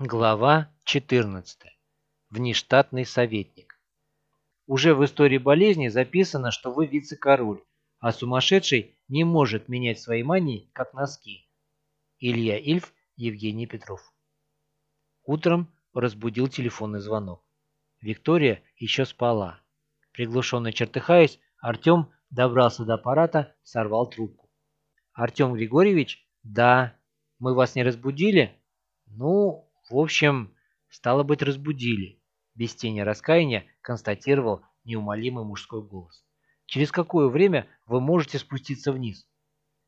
Глава 14. Внештатный советник. Уже в истории болезни записано, что вы вице-король, а сумасшедший не может менять свои мании, как носки. Илья Ильф, Евгений Петров. Утром разбудил телефонный звонок. Виктория еще спала. Приглушенно чертыхаясь, Артем добрался до аппарата, сорвал трубку. «Артем Григорьевич? Да. Мы вас не разбудили?» «Ну, в общем, стало быть, разбудили», — без тени раскаяния констатировал неумолимый мужской голос. «Через какое время вы можете спуститься вниз?»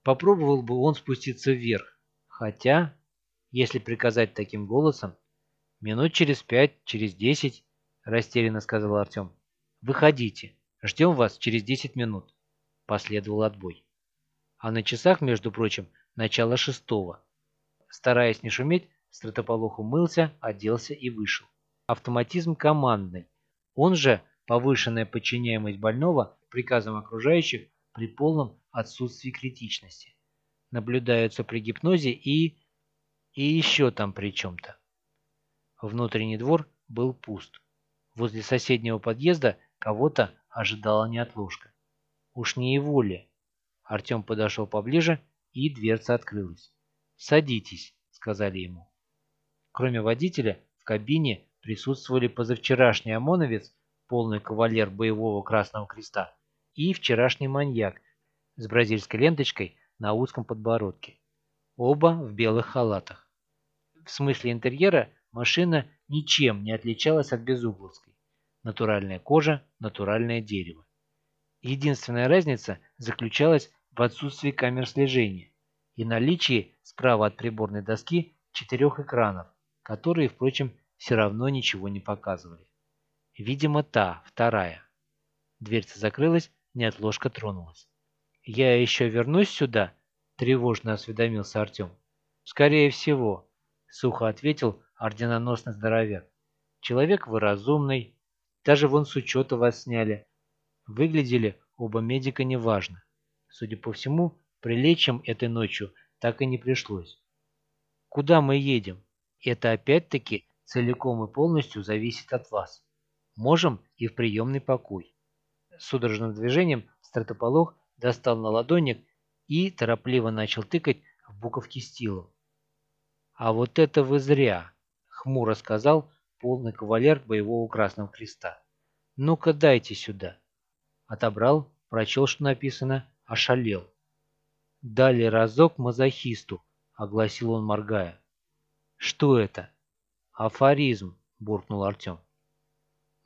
Попробовал бы он спуститься вверх, хотя, если приказать таким голосом, минут через пять, через десять, растерянно сказал Артем. «Выходите, ждем вас через десять минут». Последовал отбой. А на часах, между прочим, начало шестого. Стараясь не шуметь, Стратополох умылся, оделся и вышел. Автоматизм командный. Он же повышенная подчиняемость больного приказам окружающих при полном отсутствии критичности. Наблюдаются при гипнозе и... и еще там при чем-то. Внутренний двор был пуст. Возле соседнего подъезда кого-то ожидала неотложка. Уж не его ли? Артем подошел поближе, и дверца открылась. «Садитесь», — сказали ему. Кроме водителя, в кабине присутствовали позавчерашний ОМОНовец, полный кавалер боевого Красного Креста, и вчерашний маньяк с бразильской ленточкой на узком подбородке. Оба в белых халатах. В смысле интерьера машина ничем не отличалась от безугловской. Натуральная кожа, натуральное дерево. Единственная разница заключалась в отсутствии камер слежения и наличии справа от приборной доски четырех экранов, которые, впрочем, все равно ничего не показывали. Видимо, та, вторая. Дверца закрылась, неотложка тронулась. «Я еще вернусь сюда?» – тревожно осведомился Артем. «Скорее всего», – сухо ответил орденоносный здоровяк. «Человек вы разумный, даже вон с учета вас сняли. Выглядели оба медика неважно. Судя по всему, прилечь им этой ночью так и не пришлось. Куда мы едем? Это опять-таки целиком и полностью зависит от вас. Можем и в приемный покой. Судорожным движением стратополох достал на ладоник и торопливо начал тыкать в буковки стилом. «А вот это вы зря!» — хмуро сказал полный кавалер боевого Красного Креста. «Ну-ка дайте сюда!» Отобрал, прочел, что написано, ошалел. «Дали разок мазохисту», — огласил он, моргая. «Что это?» «Афоризм», — буркнул Артем.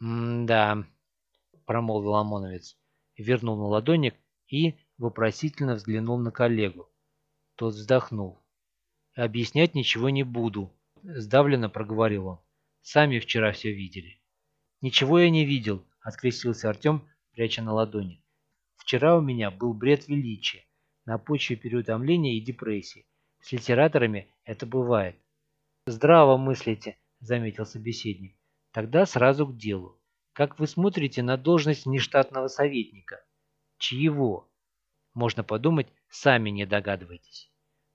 «М-да», — промолвил ОМОНовец, вернул на ладоник и вопросительно взглянул на коллегу. Тот вздохнул. «Объяснять ничего не буду», — сдавленно проговорил он. «Сами вчера все видели». «Ничего я не видел», — открестился Артем, пряча на ладони. «Вчера у меня был бред величия, на почве переутомления и депрессии. С литераторами это бывает. «Здраво мыслите», — заметил собеседник. «Тогда сразу к делу. Как вы смотрите на должность внештатного советника? Чьего? Можно подумать, сами не догадываетесь».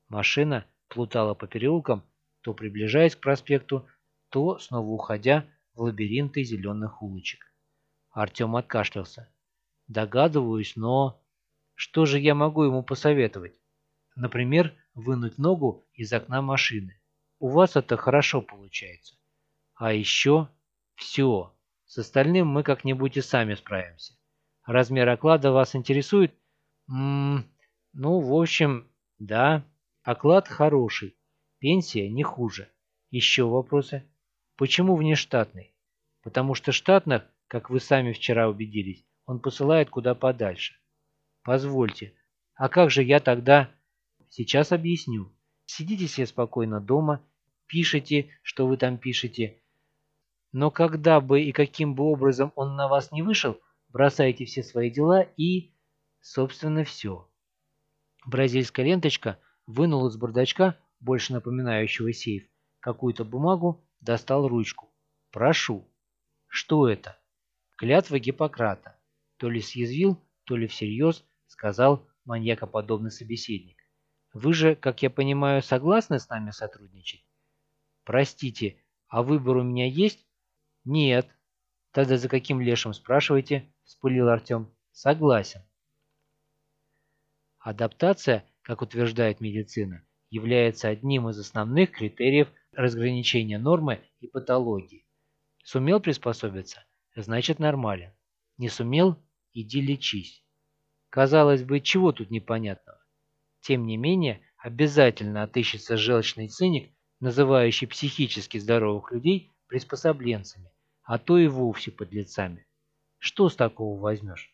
Машина плутала по переулкам, то приближаясь к проспекту, то снова уходя в лабиринты зеленых улочек. Артем откашлялся. «Догадываюсь, но...» «Что же я могу ему посоветовать? Например, вынуть ногу из окна машины. У вас это хорошо получается. А еще все. С остальным мы как-нибудь и сами справимся. Размер оклада вас интересует? Ммм, ну, в общем, да. Оклад хороший. Пенсия не хуже. Еще вопросы? Почему внештатный? Потому что штатных, как вы сами вчера убедились, он посылает куда подальше. Позвольте, а как же я тогда... Сейчас объясню. Сидите себе спокойно дома, пишите, что вы там пишете. Но когда бы и каким бы образом он на вас не вышел, бросайте все свои дела и, собственно, все. Бразильская ленточка вынул из бардачка, больше напоминающего сейф, какую-то бумагу, достал ручку. Прошу. Что это? Клятва Гиппократа. То ли съязвил, то ли всерьез, сказал маньякоподобный собеседник. Вы же, как я понимаю, согласны с нами сотрудничать? Простите, а выбор у меня есть? Нет. Тогда за каким лешим спрашиваете? Вспылил Артем. Согласен. Адаптация, как утверждает медицина, является одним из основных критериев разграничения нормы и патологии. Сумел приспособиться, значит нормален. Не сумел – иди лечись. Казалось бы, чего тут непонятного? Тем не менее, обязательно отыщется желчный циник, называющий психически здоровых людей приспособленцами, а то и вовсе подлецами. Что с такого возьмешь?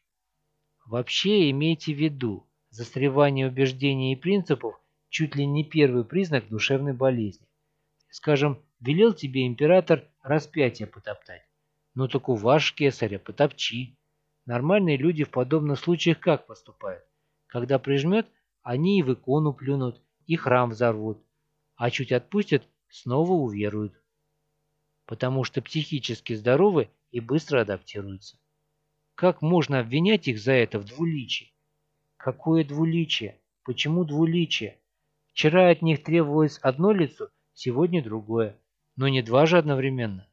Вообще имейте в виду, застревание убеждений и принципов чуть ли не первый признак душевной болезни. Скажем, велел тебе император распятие потоптать. Ну так у ваш кесаря потопчи. Нормальные люди в подобных случаях как поступают? Когда прижмет, они и в икону плюнут, и храм взорвут. А чуть отпустят, снова уверуют. Потому что психически здоровы и быстро адаптируются. Как можно обвинять их за это в двуличии? Какое двуличие? Почему двуличие? Вчера от них требовалось одно лицо, сегодня другое. Но не два же одновременно.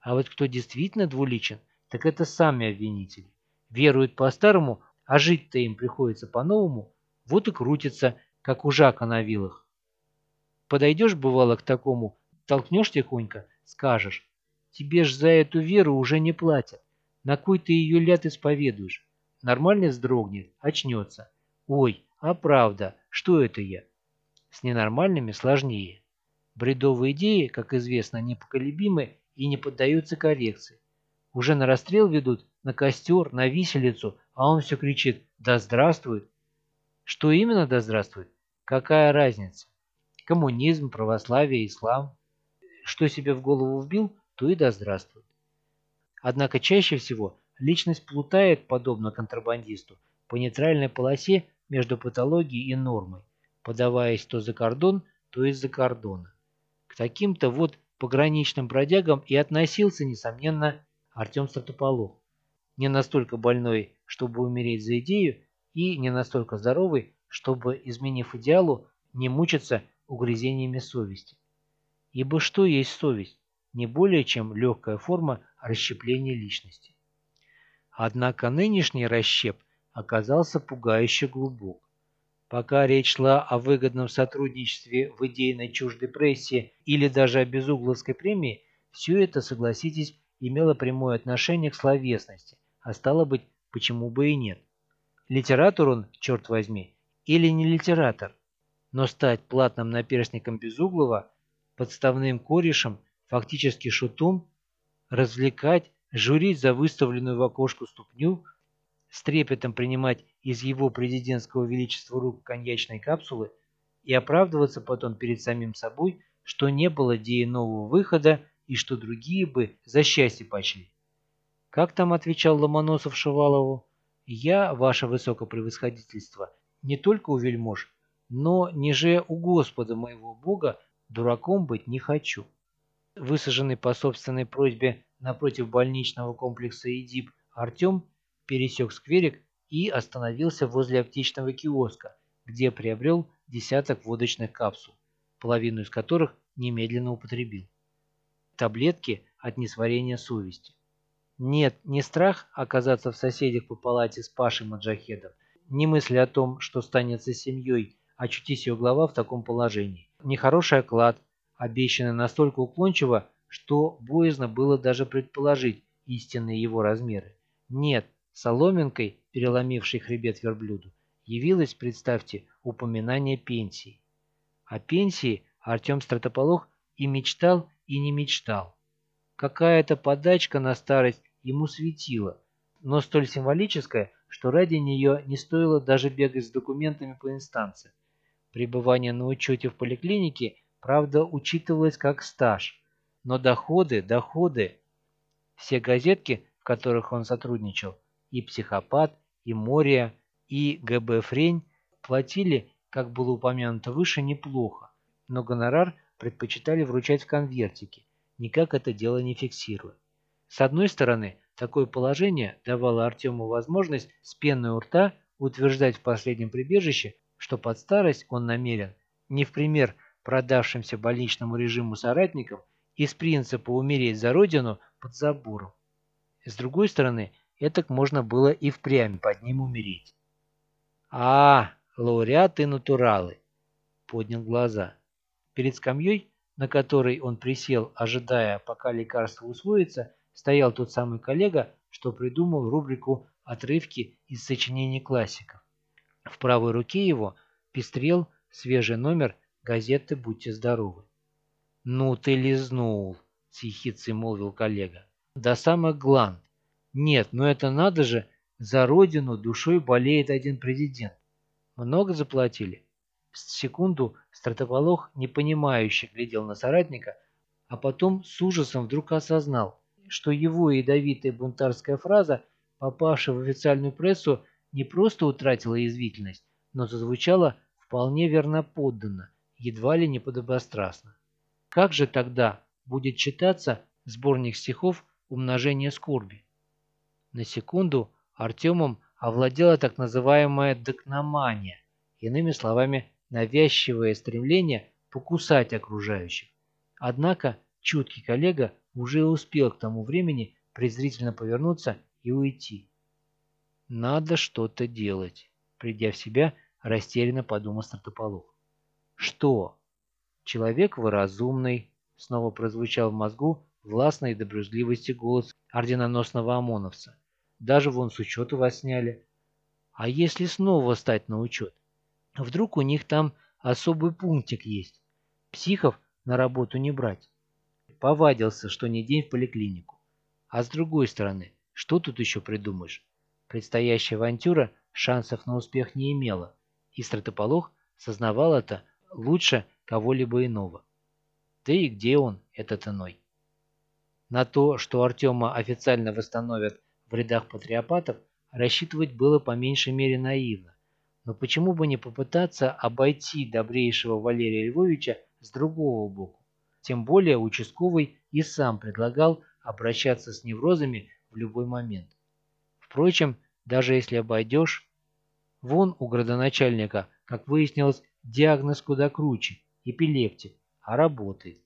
А вот кто действительно двуличен, так это сами обвинители. Веруют по-старому, а жить-то им приходится по-новому, вот и крутится, как у Жака на вилах. Подойдешь, бывало, к такому, толкнешь тихонько, скажешь, тебе ж за эту веру уже не платят. На кой ты ее ляд исповедуешь? Нормально вздрогнет, очнется. Ой, а правда, что это я? С ненормальными сложнее. Бредовые идеи, как известно, непоколебимы и не поддаются коррекции. Уже на расстрел ведут, на костер, на виселицу, а он все кричит «Да здравствует!». Что именно «Да здравствует»? Какая разница? Коммунизм, православие, ислам. Что себе в голову вбил, то и «Да здравствует». Однако чаще всего личность плутает, подобно контрабандисту, по нейтральной полосе между патологией и нормой, подаваясь то за кордон, то из-за кордона. К таким-то вот пограничным бродягам и относился, несомненно, Артем Стратополов. Не настолько больной, чтобы умереть за идею, и не настолько здоровый, чтобы, изменив идеалу, не мучиться угрызениями совести. Ибо что есть совесть? Не более чем легкая форма расщепления личности. Однако нынешний расщеп оказался пугающе глубок. Пока речь шла о выгодном сотрудничестве в идейной чуждой прессе или даже о безугловской премии, все это, согласитесь, имело прямое отношение к словесности, а стало быть, почему бы и нет. Литератор он, черт возьми, или не литератор? Но стать платным наперстником Безуглова, подставным корешем, фактически шутом, развлекать, журить за выставленную в окошко ступню, с трепетом принимать из его президентского величества рук коньячной капсулы и оправдываться потом перед самим собой, что не было идеи нового выхода и что другие бы за счастье почли. Как там отвечал Ломоносов Шувалову? «Я, ваше высокопревосходительство, не только у вельмож, но ниже у Господа моего Бога дураком быть не хочу». Высаженный по собственной просьбе напротив больничного комплекса ИДИП Артем пересек скверик и остановился возле аптечного киоска, где приобрел десяток водочных капсул, половину из которых немедленно употребил. Таблетки от несварения совести. Нет, не страх оказаться в соседях по палате с Пашей Маджахедом, не мысли о том, что станется семьей, очутись ее глава в таком положении. Нехороший оклад, обещанный настолько уклончиво, что боязно было даже предположить истинные его размеры. Нет, соломинкой, переломившей хребет верблюду, явилось, представьте, упоминание пенсии. О пенсии Артем Стратополох и мечтал, и не мечтал. Какая-то подачка на старость ему светила, но столь символическая, что ради нее не стоило даже бегать с документами по инстанции. Пребывание на учете в поликлинике, правда, учитывалось как стаж, но доходы, доходы. Все газетки, в которых он сотрудничал, и «Психопат», и «Мория», и «ГБ Френь» платили, как было упомянуто выше, неплохо, но гонорар предпочитали вручать в конвертике, никак это дело не фиксируя. С одной стороны, такое положение давало Артему возможность с пеной у рта утверждать в последнем прибежище, что под старость он намерен, не в пример продавшимся больничному режиму соратникам из принципа умереть за родину под забором. С другой стороны, этак можно было и впрямь под ним умереть. «А, лауреаты натуралы!» — поднял глаза. Перед скамьей, на которой он присел, ожидая, пока лекарство усвоится, стоял тот самый коллега, что придумал рубрику «Отрывки из сочинений классиков». В правой руке его пестрел свежий номер газеты «Будьте здоровы». «Ну ты лизнул!» — с ехицей молвил коллега. «До самых гланд. Нет, ну это надо же, за родину душой болеет один президент. Много заплатили?» В секунду стратополох непонимающе глядел на соратника, а потом с ужасом вдруг осознал, что его ядовитая бунтарская фраза, попавшая в официальную прессу, не просто утратила язвительность, но зазвучала вполне верноподданно, едва ли не подобострастно. Как же тогда будет читаться сборник стихов «Умножение скорби»? На секунду Артемом овладела так называемая докномания, иными словами, навязчивое стремление покусать окружающих. Однако чуткий коллега уже успел к тому времени презрительно повернуться и уйти. «Надо что-то делать», — придя в себя, растерянно подумал Стартополох. «Что?» «Человек вы разумный», — снова прозвучал в мозгу властной доброжливости голос орденоносного ОМОНовца. «Даже вон с учета вас сняли. А если снова стать на учет? Вдруг у них там особый пунктик есть? Психов на работу не брать. Повадился, что не день в поликлинику. А с другой стороны, что тут еще придумаешь? Предстоящая авантюра шансов на успех не имела, и стратополох сознавал это лучше кого-либо иного. Да и где он, этот иной? На то, что Артема официально восстановят в рядах патриопатов, рассчитывать было по меньшей мере наивно. Но почему бы не попытаться обойти добрейшего Валерия Львовича с другого боку? Тем более участковый и сам предлагал обращаться с неврозами в любой момент. Впрочем, даже если обойдешь, вон у градоначальника, как выяснилось, диагноз куда круче – эпилептик, а работает.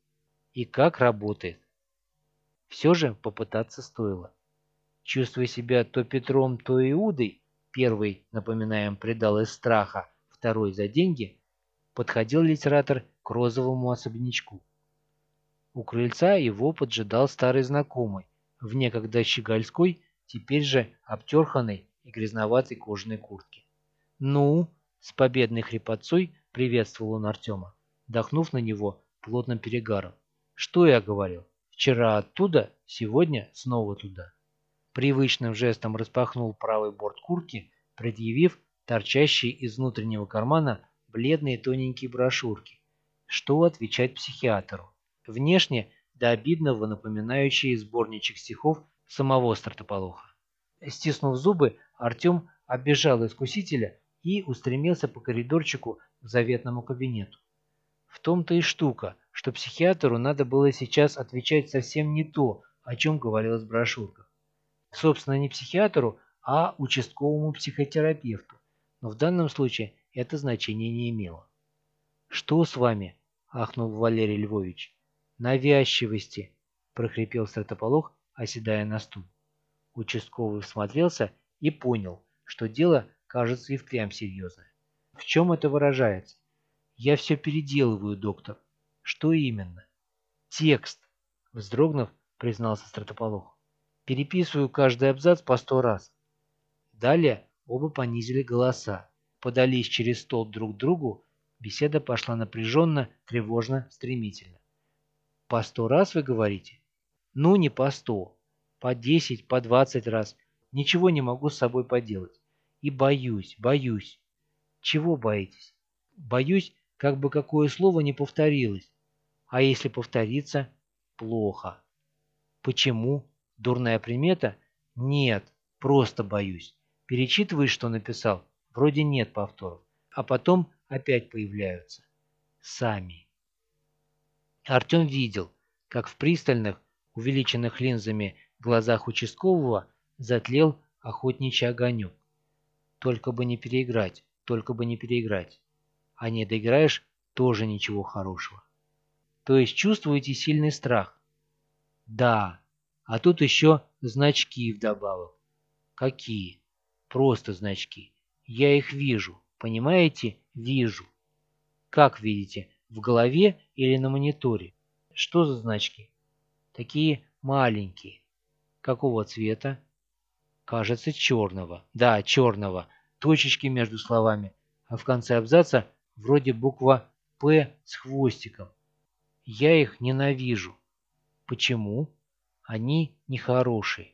И как работает? Все же попытаться стоило. Чувствуя себя то Петром, то Иудой, первый, напоминаем, предал из страха, второй за деньги, подходил литератор к розовому особнячку. У крыльца его поджидал старый знакомый, в некогда щегольской, теперь же обтерханной и грязноватой кожаной куртке. «Ну?» — с победной хрипотцой приветствовал он Артема, дохнув на него плотным перегаром. «Что я говорил? Вчера оттуда, сегодня снова туда». Привычным жестом распахнул правый борт куртки, предъявив торчащие из внутреннего кармана бледные тоненькие брошюрки. Что отвечать психиатру? внешне до обидного напоминающий сборничек стихов самого Стартополоха. Стиснув зубы, Артем оббежал искусителя и устремился по коридорчику к заветному кабинету. В том-то и штука, что психиатру надо было сейчас отвечать совсем не то, о чем говорилось в брошюрках. Собственно, не психиатру, а участковому психотерапевту, но в данном случае это значение не имело. «Что с вами?» – ахнул Валерий Львович навязчивости!» – прохрипел Стратополох, оседая на стул. Участковый всмотрелся и понял, что дело кажется и впрямь серьезное. В чем это выражается? Я все переделываю, доктор. Что именно? Текст, вздрогнув, признался Стратополох. Переписываю каждый абзац по сто раз. Далее оба понизили голоса, подались через стол друг к другу, беседа пошла напряженно, тревожно, стремительно. По сто раз вы говорите? Ну, не по сто. По десять, по двадцать раз. Ничего не могу с собой поделать. И боюсь, боюсь. Чего боитесь? Боюсь, как бы какое слово не повторилось. А если повторится, плохо. Почему? Дурная примета? Нет, просто боюсь. Перечитываешь, что написал, вроде нет повторов. А потом опять появляются. Сами. Артем видел, как в пристальных, увеличенных линзами глазах участкового затлел охотничий огонек. Только бы не переиграть, только бы не переиграть. А не доиграешь, Тоже ничего хорошего. То есть чувствуете сильный страх? Да. А тут еще значки вдобавок. Какие? Просто значки. Я их вижу. Понимаете? Вижу. Как видите? В голове или на мониторе? Что за значки? Такие маленькие. Какого цвета? Кажется, черного. Да, черного. Точечки между словами. А в конце абзаца вроде буква «П» с хвостиком. Я их ненавижу. Почему? Они нехорошие.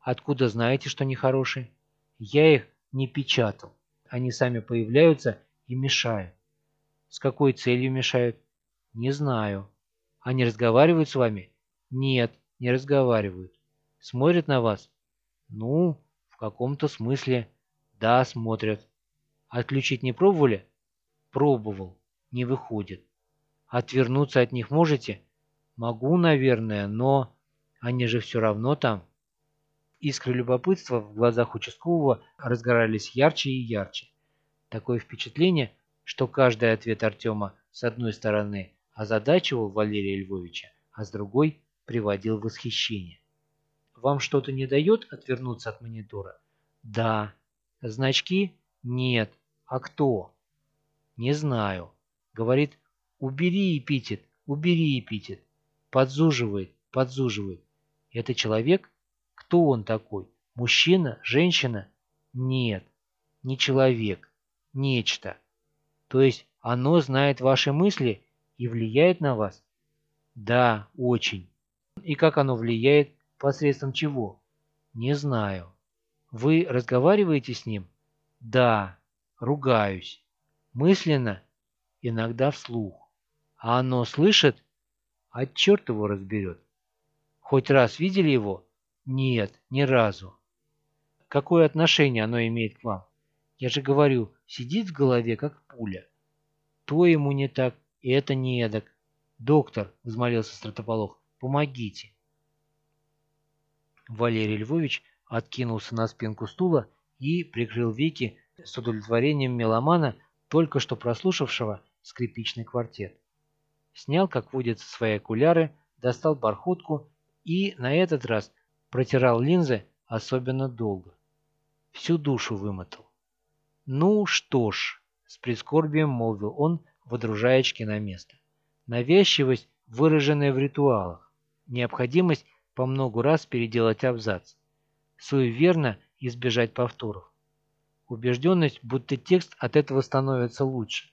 Откуда знаете, что нехорошие? Я их не печатал. Они сами появляются и мешают. С какой целью мешают? Не знаю. Они разговаривают с вами? Нет, не разговаривают. Смотрят на вас? Ну, в каком-то смысле. Да, смотрят. Отключить не пробовали? Пробовал. Не выходит. Отвернуться от них можете? Могу, наверное, но... Они же все равно там. Искры любопытства в глазах участкового разгорались ярче и ярче. Такое впечатление, что каждый ответ Артема с одной стороны озадачивал Валерия Львовича, а с другой приводил в восхищение. «Вам что-то не дает отвернуться от монитора?» «Да». «Значки?» «Нет». «А кто?» «Не знаю». Говорит, «Убери эпитет, убери эпитет». Подзуживает, подзуживает. Это человек? Кто он такой? Мужчина? Женщина? Нет, не человек. Нечто. То есть оно знает ваши мысли и влияет на вас? Да, очень. И как оно влияет? Посредством чего? Не знаю. Вы разговариваете с ним? Да, ругаюсь. Мысленно? Иногда вслух. А оно слышит? А черт его разберет. Хоть раз видели его? Нет, ни разу. Какое отношение оно имеет к вам? Я же говорю, сидит в голове, как пуля. То ему не так, и это не эдак. Доктор, взмолился Стратополох, помогите. Валерий Львович откинулся на спинку стула и прикрыл веки с удовлетворением меломана, только что прослушавшего скрипичный квартет снял, как водится, свои окуляры, достал бархотку и на этот раз протирал линзы особенно долго. Всю душу вымотал. «Ну что ж», — с прискорбием молвил он, водружая очки на место. «Навязчивость, выраженная в ритуалах, необходимость по многу раз переделать абзац, суеверно избежать повторов, убежденность, будто текст от этого становится лучше,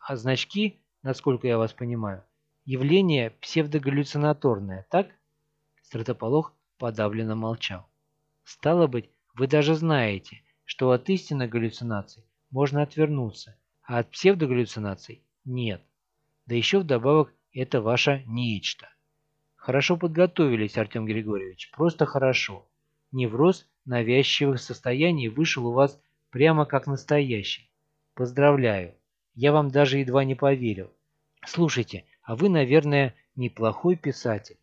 а значки насколько я вас понимаю, явление псевдогаллюцинаторное, так?» Стратополох подавленно молчал. «Стало быть, вы даже знаете, что от истинных галлюцинаций можно отвернуться, а от псевдогаллюцинаций нет. Да еще вдобавок это ваше нечто. Хорошо подготовились, Артем Григорьевич, просто хорошо. Невроз навязчивых состояний вышел у вас прямо как настоящий. Поздравляю. Я вам даже едва не поверил. Слушайте, а вы, наверное, неплохой писатель.